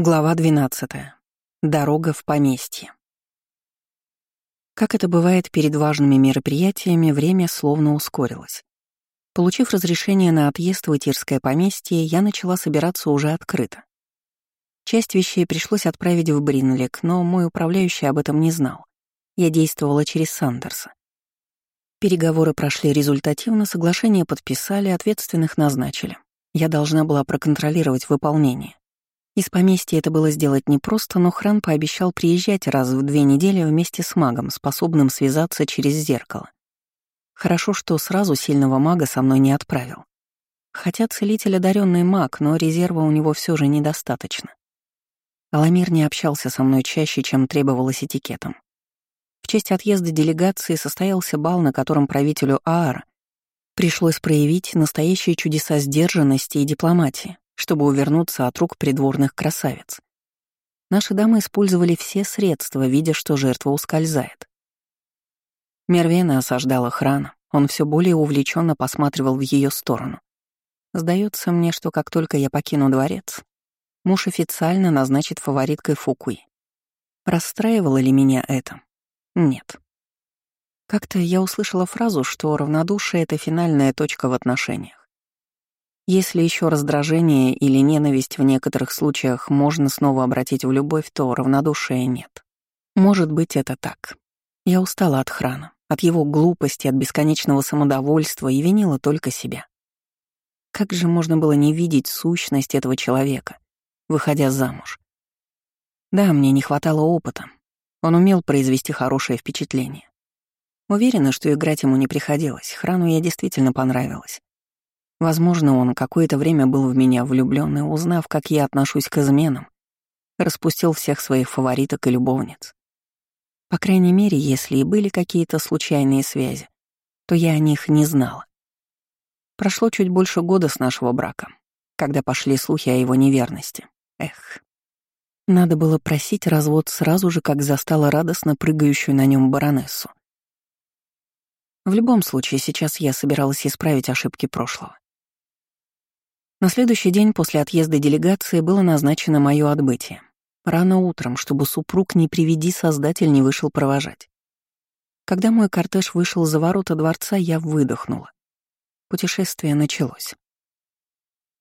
Глава 12. Дорога в поместье. Как это бывает перед важными мероприятиями, время словно ускорилось. Получив разрешение на отъезд в Итирское поместье, я начала собираться уже открыто. Часть вещей пришлось отправить в Бринлик, но мой управляющий об этом не знал. Я действовала через Сандерса. Переговоры прошли результативно, соглашение подписали, ответственных назначили. Я должна была проконтролировать выполнение. Из поместья это было сделать непросто, но Хран пообещал приезжать раз в две недели вместе с магом, способным связаться через зеркало. Хорошо, что сразу сильного мага со мной не отправил. Хотя целитель одаренный маг, но резерва у него все же недостаточно. Аламир не общался со мной чаще, чем требовалось этикетом. В честь отъезда делегации состоялся бал, на котором правителю Аара пришлось проявить настоящие чудеса сдержанности и дипломатии, чтобы увернуться от рук придворных красавиц. Наши дамы использовали все средства, видя, что жертва ускользает. Мервена осаждала храна, он все более увлеченно посматривал в ее сторону. Сдается мне, что как только я покину дворец, муж официально назначит фавориткой Фукуи. Расстраивало ли меня это? Нет. Как-то я услышала фразу, что равнодушие — это финальная точка в отношениях. Если еще раздражение или ненависть в некоторых случаях можно снова обратить в любовь, то равнодушия нет. Может быть, это так. Я устала от храна, от его глупости, от бесконечного самодовольства и винила только себя. Как же можно было не видеть сущность этого человека, выходя замуж? Да, мне не хватало опыта. Он умел произвести хорошее впечатление. Уверена, что играть ему не приходилось, храну я действительно понравилась. Возможно, он какое-то время был в меня влюблён и, узнав, как я отношусь к изменам, распустил всех своих фавориток и любовниц. По крайней мере, если и были какие-то случайные связи, то я о них не знала. Прошло чуть больше года с нашего брака, когда пошли слухи о его неверности. Эх. Надо было просить развод сразу же, как застала радостно прыгающую на нем баронессу. В любом случае, сейчас я собиралась исправить ошибки прошлого. На следующий день после отъезда делегации было назначено мое отбытие. Рано утром, чтобы супруг не приведи создатель не вышел провожать. Когда мой кортеж вышел за ворота дворца, я выдохнула. Путешествие началось.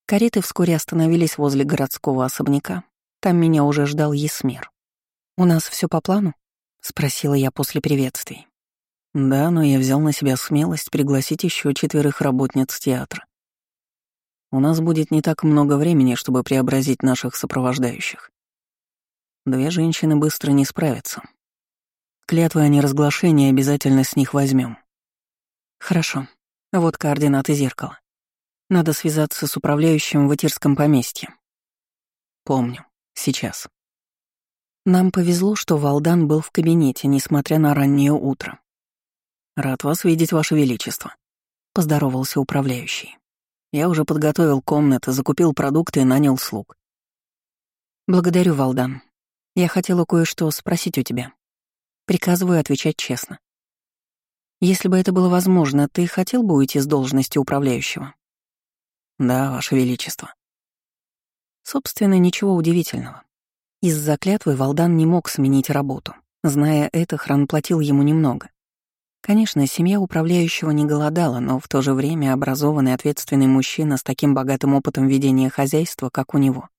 Кареты вскоре остановились возле городского особняка. Там меня уже ждал Есмир. «У нас все по плану?» — спросила я после приветствий. «Да, но я взял на себя смелость пригласить еще четверых работниц театра. У нас будет не так много времени, чтобы преобразить наших сопровождающих. Две женщины быстро не справятся. Клятвы о неразглашении обязательно с них возьмем. Хорошо. Вот координаты зеркала. Надо связаться с управляющим в Итирском поместье. Помню. Сейчас. Нам повезло, что Валдан был в кабинете, несмотря на раннее утро. «Рад вас видеть, Ваше Величество», — поздоровался управляющий. Я уже подготовил комнаты, закупил продукты и нанял слуг. Благодарю, Валдан. Я хотела кое-что спросить у тебя. Приказываю отвечать честно. Если бы это было возможно, ты хотел бы уйти с должности управляющего? Да, Ваше Величество. Собственно, ничего удивительного. Из-за клятвы Валдан не мог сменить работу. Зная это, Хран платил ему немного. Конечно, семья управляющего не голодала, но в то же время образованный ответственный мужчина с таким богатым опытом ведения хозяйства, как у него,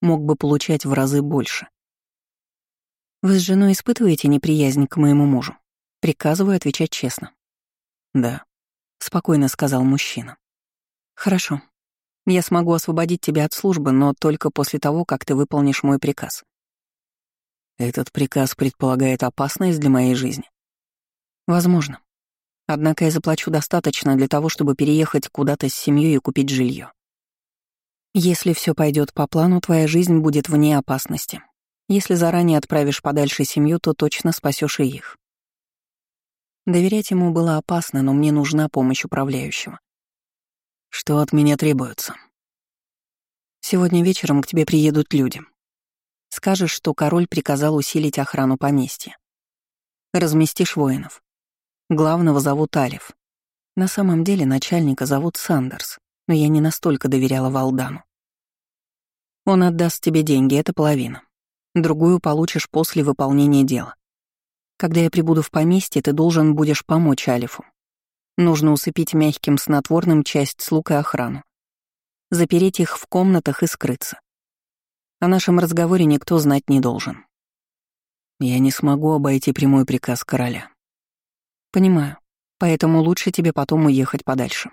мог бы получать в разы больше. Вы с женой испытываете неприязнь к моему мужу? Приказываю отвечать честно. Да, спокойно сказал мужчина. Хорошо. Я смогу освободить тебя от службы, но только после того, как ты выполнишь мой приказ. Этот приказ предполагает опасность для моей жизни. Возможно. Однако я заплачу достаточно для того, чтобы переехать куда-то с семьей и купить жилье. Если все пойдет по плану, твоя жизнь будет вне опасности. Если заранее отправишь подальше семью, то точно спасешь и их. Доверять ему было опасно, но мне нужна помощь управляющего. Что от меня требуется? Сегодня вечером к тебе приедут люди. Скажешь, что король приказал усилить охрану поместья. Разместишь воинов. Главного зовут Алиф. На самом деле начальника зовут Сандерс, но я не настолько доверяла Валдану. Он отдаст тебе деньги, это половина. Другую получишь после выполнения дела. Когда я прибуду в поместье, ты должен будешь помочь Алифу. Нужно усыпить мягким снотворным часть слуг и охрану. Запереть их в комнатах и скрыться. О нашем разговоре никто знать не должен. Я не смогу обойти прямой приказ короля. Понимаю. Поэтому лучше тебе потом уехать подальше.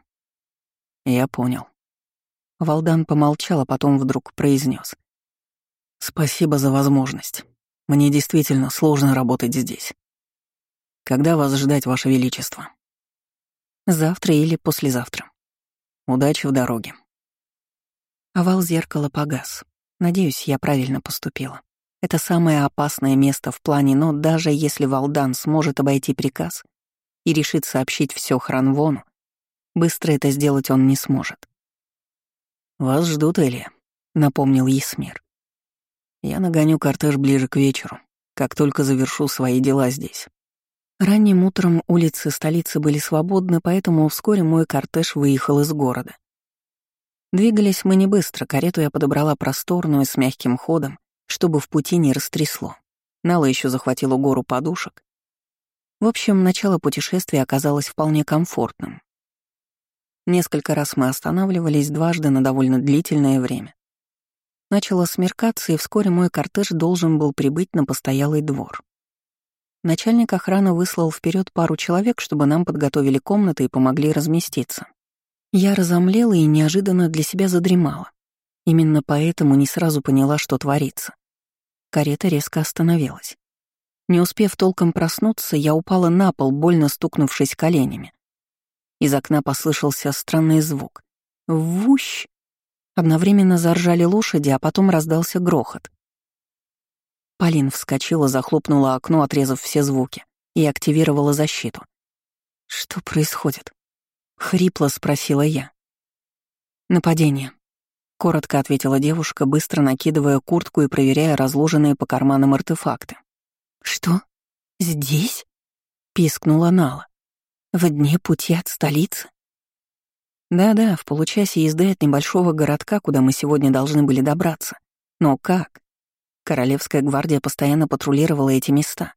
Я понял. Валдан помолчал, а потом вдруг произнес: Спасибо за возможность. Мне действительно сложно работать здесь. Когда вас ждать, Ваше Величество? Завтра или послезавтра. Удачи в дороге. Овал зеркала погас. Надеюсь, я правильно поступила. Это самое опасное место в плане, но даже если Валдан сможет обойти приказ, и решит сообщить все Хранвону, быстро это сделать он не сможет. «Вас ждут, Элия», — напомнил Есмир. «Я нагоню кортеж ближе к вечеру, как только завершу свои дела здесь». Ранним утром улицы столицы были свободны, поэтому вскоре мой кортеж выехал из города. Двигались мы не быстро, карету я подобрала просторную с мягким ходом, чтобы в пути не растрясло. Нала еще захватила гору подушек, в общем, начало путешествия оказалось вполне комфортным. Несколько раз мы останавливались дважды на довольно длительное время. Начало смеркаться, и вскоре мой кортеж должен был прибыть на постоялый двор. Начальник охраны выслал вперед пару человек, чтобы нам подготовили комнаты и помогли разместиться. Я разомлела и неожиданно для себя задремала. Именно поэтому не сразу поняла, что творится. Карета резко остановилась. Не успев толком проснуться, я упала на пол, больно стукнувшись коленями. Из окна послышался странный звук. Вущ! Одновременно заржали лошади, а потом раздался грохот. Полин вскочила, захлопнула окно, отрезав все звуки, и активировала защиту. «Что происходит?» — хрипло спросила я. «Нападение», — коротко ответила девушка, быстро накидывая куртку и проверяя разложенные по карманам артефакты. «Что? Здесь?» — пискнула Нала. «В дне пути от столицы?» «Да-да, в получасе езды от небольшого городка, куда мы сегодня должны были добраться. Но как? Королевская гвардия постоянно патрулировала эти места.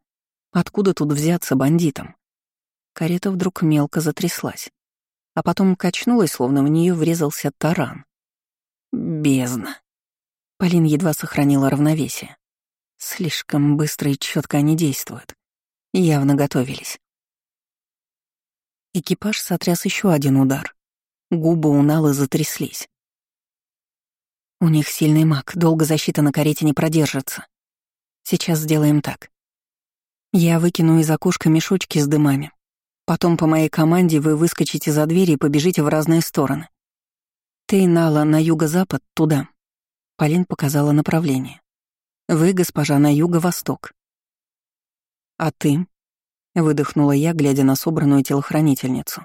Откуда тут взяться бандитам?» Карета вдруг мелко затряслась, а потом качнулась, словно в нее врезался таран. «Бездна!» Полин едва сохранила равновесие. Слишком быстро и четко они действуют. Явно готовились. Экипаж сотряс еще один удар. Губы у Налы затряслись. У них сильный маг, долго защита на карете не продержится. Сейчас сделаем так. Я выкину из окошка мешочки с дымами. Потом по моей команде вы выскочите за дверь и побежите в разные стороны. Ты, Нала, на юго-запад, туда. Полин показала направление. Вы, госпожа, на юго-восток. А ты? Выдохнула я, глядя на собранную телохранительницу.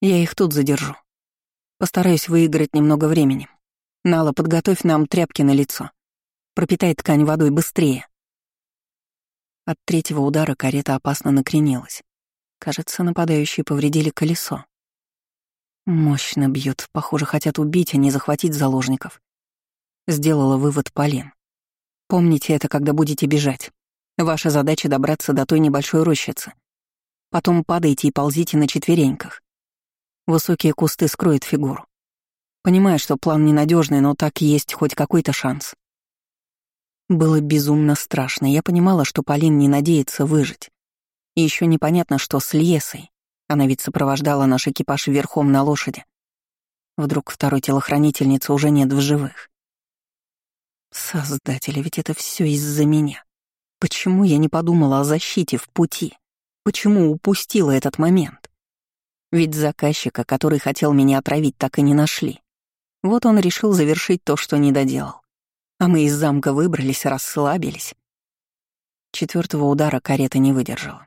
Я их тут задержу. Постараюсь выиграть немного времени. Нала, подготовь нам тряпки на лицо. Пропитай ткань водой быстрее. От третьего удара карета опасно накренилась. Кажется, нападающие повредили колесо. Мощно бьют, похоже, хотят убить, а не захватить заложников. Сделала вывод Полин. Помните это, когда будете бежать. Ваша задача — добраться до той небольшой рощицы. Потом падайте и ползите на четвереньках. Высокие кусты скроют фигуру. Понимаю, что план ненадежный, но так есть хоть какой-то шанс. Было безумно страшно. Я понимала, что Полин не надеется выжить. И еще непонятно, что с Льесой. Она ведь сопровождала наш экипаж верхом на лошади. Вдруг второй телохранительницы уже нет в живых. Создатели, ведь это все из-за меня. Почему я не подумала о защите в пути? Почему упустила этот момент? Ведь заказчика, который хотел меня отравить, так и не нашли. Вот он решил завершить то, что не доделал. А мы из замка выбрались, расслабились. Четвертого удара карета не выдержала.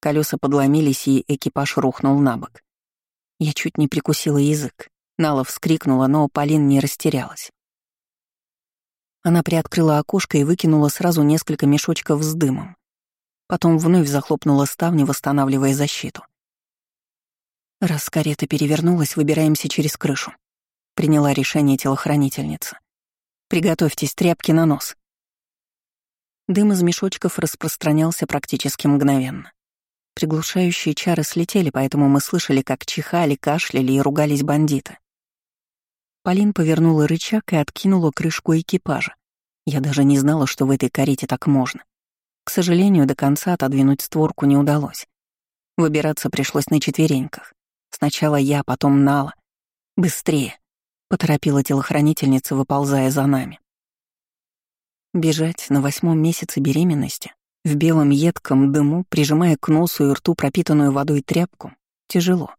Колеса подломились, и экипаж рухнул на бок. Я чуть не прикусила язык. Нала вскрикнула, но Полин не растерялась. Она приоткрыла окошко и выкинула сразу несколько мешочков с дымом. Потом вновь захлопнула ставни, восстанавливая защиту. «Раз карета перевернулась, выбираемся через крышу», — приняла решение телохранительница. Приготовьтесь, тряпки на нос». Дым из мешочков распространялся практически мгновенно. Приглушающие чары слетели, поэтому мы слышали, как чихали, кашляли и ругались бандиты. Полин повернула рычаг и откинула крышку экипажа. Я даже не знала, что в этой карете так можно. К сожалению, до конца отодвинуть створку не удалось. Выбираться пришлось на четвереньках. Сначала я, потом Нала. «Быстрее!» — поторопила телохранительница, выползая за нами. Бежать на восьмом месяце беременности, в белом едком дыму, прижимая к носу и рту пропитанную водой тряпку, тяжело.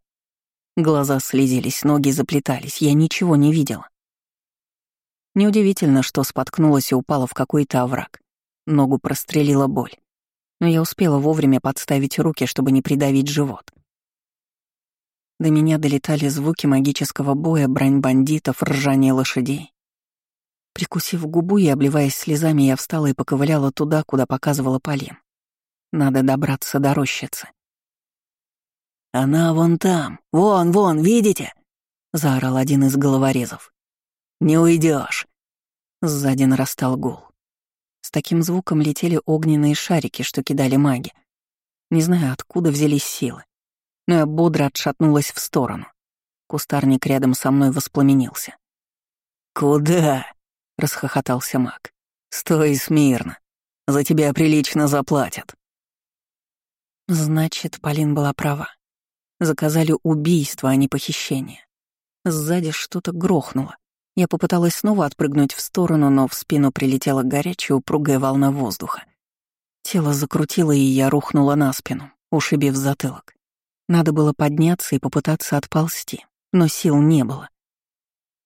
Глаза слезились, ноги заплетались, я ничего не видела. Неудивительно, что споткнулась и упала в какой-то овраг. Ногу прострелила боль. Но я успела вовремя подставить руки, чтобы не придавить живот. До меня долетали звуки магического боя, брань бандитов, ржание лошадей. Прикусив губу и обливаясь слезами, я встала и поковыляла туда, куда показывала Полин. Надо добраться до рощицы. «Она вон там! Вон, вон, видите?» — заорал один из головорезов. «Не уйдешь. Сзади нарастал гул. С таким звуком летели огненные шарики, что кидали маги. Не знаю, откуда взялись силы, но я бодро отшатнулась в сторону. Кустарник рядом со мной воспламенился. «Куда?» — расхохотался маг. «Стой смирно. За тебя прилично заплатят». Значит, Полин была права. Заказали убийство, а не похищение. Сзади что-то грохнуло. Я попыталась снова отпрыгнуть в сторону, но в спину прилетела горячая упругая волна воздуха. Тело закрутило, и я рухнула на спину, ушибив затылок. Надо было подняться и попытаться отползти, но сил не было.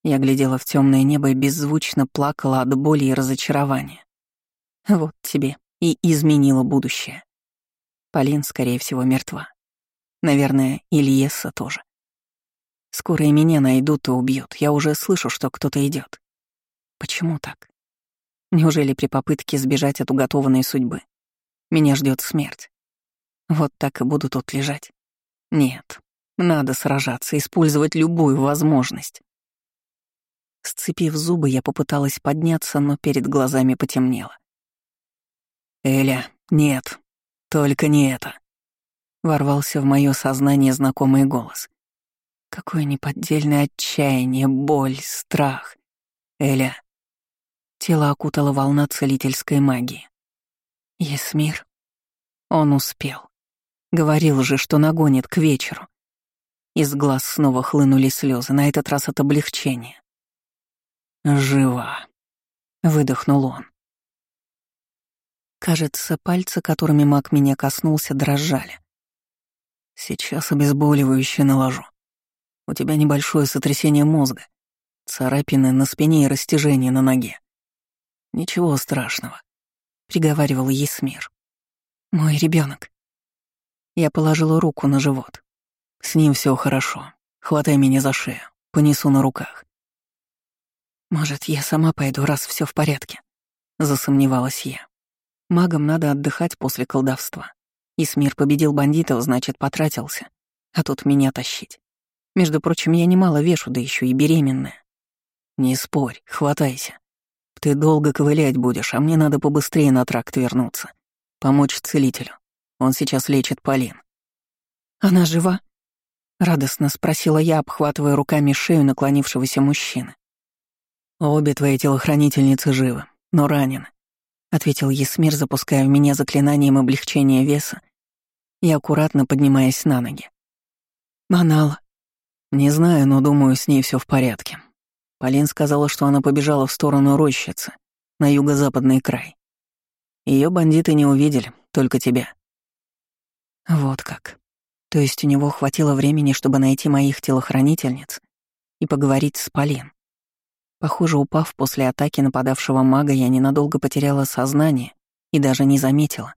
Я глядела в темное небо и беззвучно плакала от боли и разочарования. Вот тебе и изменила будущее. Полин, скорее всего, мертва. Наверное, Ильеса тоже. Скоро и меня найдут и убьют. Я уже слышу, что кто-то идет. Почему так? Неужели при попытке сбежать от уготованной судьбы меня ждет смерть? Вот так и буду тут лежать? Нет, надо сражаться, использовать любую возможность. Сцепив зубы, я попыталась подняться, но перед глазами потемнело. «Эля, нет, только не это!» Ворвался в мое сознание знакомый голос. Какое неподдельное отчаяние, боль, страх. Эля. Тело окутала волна целительской магии. Есмир. Он успел. Говорил же, что нагонит к вечеру. Из глаз снова хлынули слезы, на этот раз от облегчения. «Жива», — выдохнул он. Кажется, пальцы, которыми маг меня коснулся, дрожали. Сейчас обезболивающее наложу. У тебя небольшое сотрясение мозга, царапины на спине и растяжение на ноге. Ничего страшного, приговаривал Есмир. Мой ребенок. Я положила руку на живот. С ним все хорошо. Хватай меня за шею, понесу на руках. Может, я сама пойду, раз все в порядке? Засомневалась я. Магам надо отдыхать после колдовства. Исмир победил бандитов, значит, потратился. А тут меня тащить. Между прочим, я немало вешу, да еще и беременная. Не спорь, хватайся. Ты долго ковылять будешь, а мне надо побыстрее на тракт вернуться. Помочь целителю. Он сейчас лечит Полин. Она жива? Радостно спросила я, обхватывая руками шею наклонившегося мужчины. Обе твои телохранительницы живы, но ранены ответил Есмир, запуская в меня заклинанием облегчения веса и аккуратно поднимаясь на ноги. Манала. Не знаю, но думаю, с ней все в порядке. Полин сказала, что она побежала в сторону рощицы, на юго-западный край. Ее бандиты не увидели, только тебя. Вот как. То есть у него хватило времени, чтобы найти моих телохранительниц и поговорить с Полин. Похоже, упав после атаки нападавшего мага, я ненадолго потеряла сознание и даже не заметила.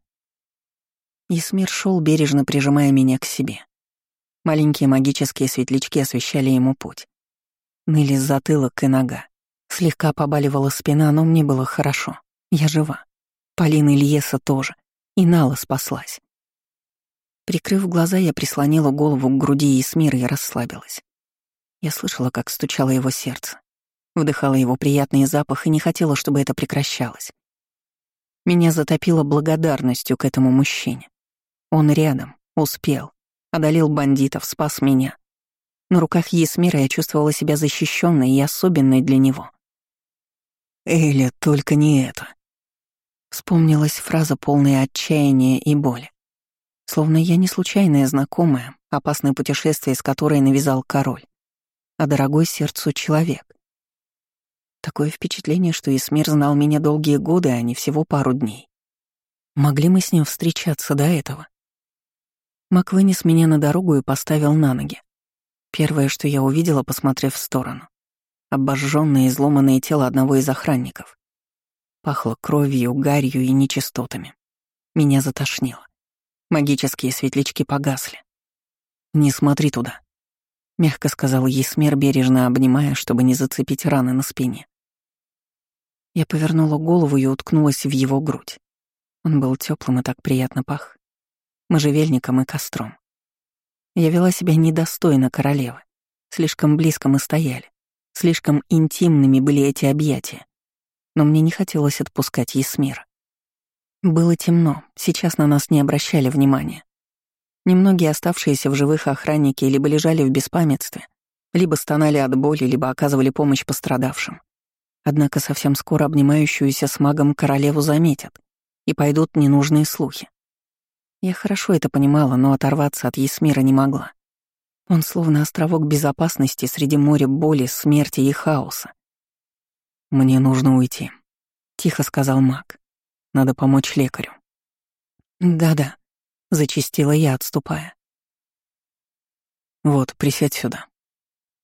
Исмир шел бережно прижимая меня к себе. Маленькие магические светлячки освещали ему путь. Ныли затылок и нога. Слегка побаливала спина, но мне было хорошо. Я жива. Полина Ильеса тоже. И Нала спаслась. Прикрыв глаза, я прислонила голову к груди Исмира и расслабилась. Я слышала, как стучало его сердце. Вдыхала его приятный запах и не хотела, чтобы это прекращалось. Меня затопило благодарностью к этому мужчине. Он рядом, успел, одолел бандитов, спас меня. На руках Есмира я чувствовала себя защищенной и особенной для него. «Эля, только не это!» Вспомнилась фраза, полная отчаяния и боли. Словно я не случайная знакомая, опасное путешествие, с которой навязал король, а дорогой сердцу человек. Такое впечатление, что Исмир знал меня долгие годы, а не всего пару дней. Могли мы с ним встречаться до этого? Мак вынес меня на дорогу и поставил на ноги. Первое, что я увидела, посмотрев в сторону. Обожженное и изломанное тело одного из охранников. Пахло кровью, гарью и нечистотами. Меня затошнило. Магические светлячки погасли. «Не смотри туда», — мягко сказал Есмер, бережно обнимая, чтобы не зацепить раны на спине. Я повернула голову и уткнулась в его грудь. Он был теплым и так приятно пах. Можжевельником и костром. Я вела себя недостойно королевы. Слишком близко мы стояли. Слишком интимными были эти объятия. Но мне не хотелось отпускать Есмира. Было темно, сейчас на нас не обращали внимания. Немногие оставшиеся в живых охранники либо лежали в беспамятстве, либо стонали от боли, либо оказывали помощь пострадавшим. Однако совсем скоро обнимающуюся с магом королеву заметят, и пойдут ненужные слухи. Я хорошо это понимала, но оторваться от Есмира не могла. Он словно островок безопасности среди моря боли, смерти и хаоса. «Мне нужно уйти», — тихо сказал маг. «Надо помочь лекарю». «Да-да», — зачистила я, отступая. «Вот, присядь сюда».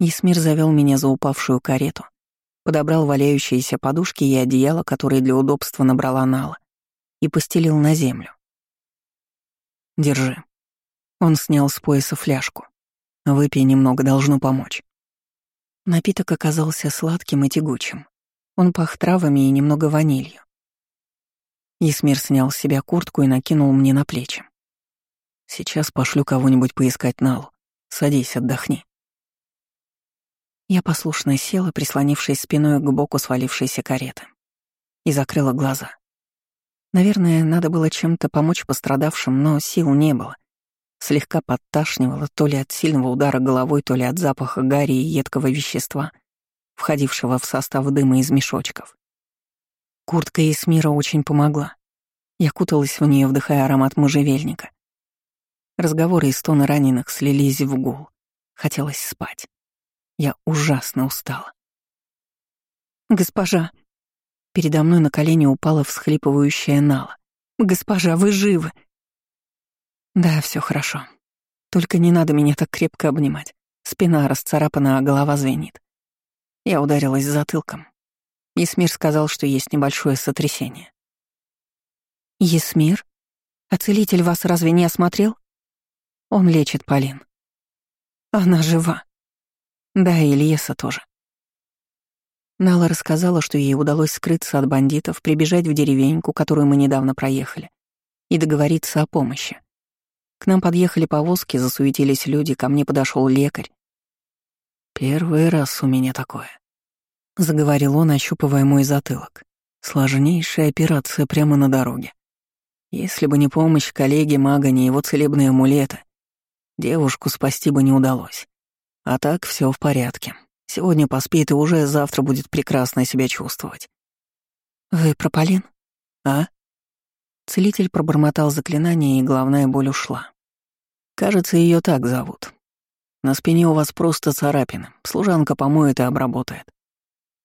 Есмир завел меня за упавшую карету, подобрал валяющиеся подушки и одеяло, которые для удобства набрала Нала, и постелил на землю. Держи». Он снял с пояса фляжку. «Выпей немного, должно помочь». Напиток оказался сладким и тягучим. Он пах травами и немного ванилью. Есмир снял с себя куртку и накинул мне на плечи. «Сейчас пошлю кого-нибудь поискать Налу. Садись, отдохни». Я послушно села, прислонившись спиной к боку свалившейся кареты, и закрыла глаза. Наверное, надо было чем-то помочь пострадавшим, но сил не было. Слегка подташнивало то ли от сильного удара головой, то ли от запаха гари и едкого вещества, входившего в состав дыма из мешочков. Куртка из мира очень помогла. Я куталась в нее, вдыхая аромат можжевельника. Разговоры и стоны раненых слились в гул. Хотелось спать. Я ужасно устала. «Госпожа!» Передо мной на колени упала всхлипывающая Нала. «Госпожа, вы живы!» «Да, все хорошо. Только не надо меня так крепко обнимать. Спина расцарапана, а голова звенит. Я ударилась затылком. Есмир сказал, что есть небольшое сотрясение. «Есмир? А целитель вас разве не осмотрел?» Он лечит Полин. Она жива. Да, и Ильеса тоже. Нала рассказала, что ей удалось скрыться от бандитов, прибежать в деревеньку, которую мы недавно проехали, и договориться о помощи. К нам подъехали повозки, засуетились люди, ко мне подошел лекарь. «Первый раз у меня такое», — заговорил он, ощупывая мой затылок. «Сложнейшая операция прямо на дороге. Если бы не помощь коллеги мага, не его целебные амулеты, девушку спасти бы не удалось. А так все в порядке. Сегодня поспит и уже завтра будет прекрасно себя чувствовать. «Вы прополин?» «А?» Целитель пробормотал заклинание, и головная боль ушла. «Кажется, ее так зовут. На спине у вас просто царапины. Служанка помоет и обработает.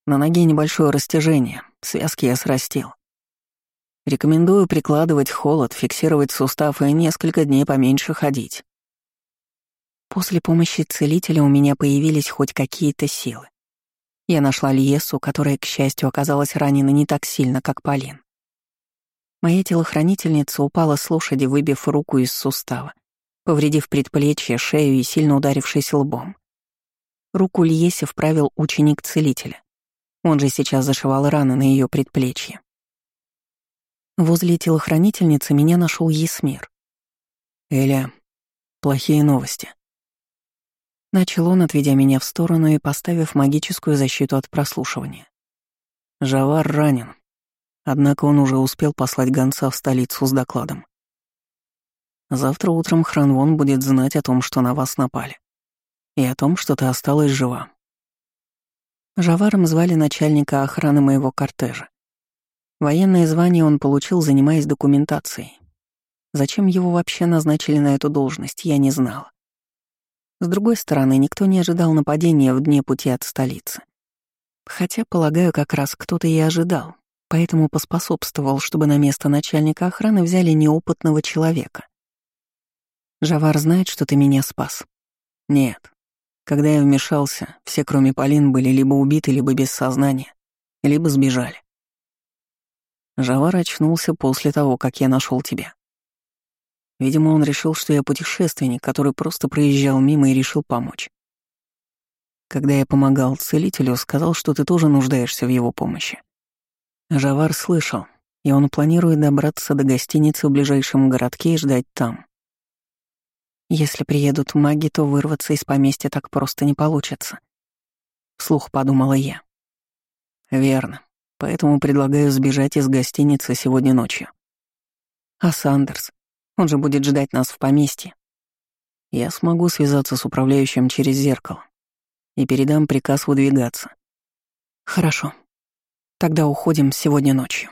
На ноге небольшое растяжение, связки я срастил. Рекомендую прикладывать холод, фиксировать суставы и несколько дней поменьше ходить. После помощи целителя у меня появились хоть какие-то силы. Я нашла Льесу, которая, к счастью, оказалась ранена не так сильно, как Полин. Моя телохранительница упала с лошади, выбив руку из сустава, повредив предплечье, шею и сильно ударившись лбом. Руку Льесе вправил ученик целителя. Он же сейчас зашивал раны на ее предплечье. Возле телохранительницы меня нашел Есмир. «Эля, плохие новости. Начал он, отведя меня в сторону и поставив магическую защиту от прослушивания. Жавар ранен. Однако он уже успел послать гонца в столицу с докладом. Завтра утром Хранвон будет знать о том, что на вас напали. И о том, что ты осталась жива. Жаваром звали начальника охраны моего кортежа. Военное звание он получил, занимаясь документацией. Зачем его вообще назначили на эту должность, я не знала. С другой стороны, никто не ожидал нападения в дне пути от столицы. Хотя, полагаю, как раз кто-то и ожидал, поэтому поспособствовал, чтобы на место начальника охраны взяли неопытного человека. «Жавар знает, что ты меня спас?» «Нет. Когда я вмешался, все, кроме Полин, были либо убиты, либо без сознания, либо сбежали. Жавар очнулся после того, как я нашел тебя. Видимо, он решил, что я путешественник, который просто проезжал мимо и решил помочь. Когда я помогал целителю, сказал, что ты тоже нуждаешься в его помощи. Жавар слышал, и он планирует добраться до гостиницы в ближайшем городке и ждать там. Если приедут маги, то вырваться из поместья так просто не получится. Вслух подумала я. Верно. Поэтому предлагаю сбежать из гостиницы сегодня ночью. А Сандерс? Он же будет ждать нас в поместье. Я смогу связаться с управляющим через зеркало и передам приказ выдвигаться. Хорошо. Тогда уходим сегодня ночью.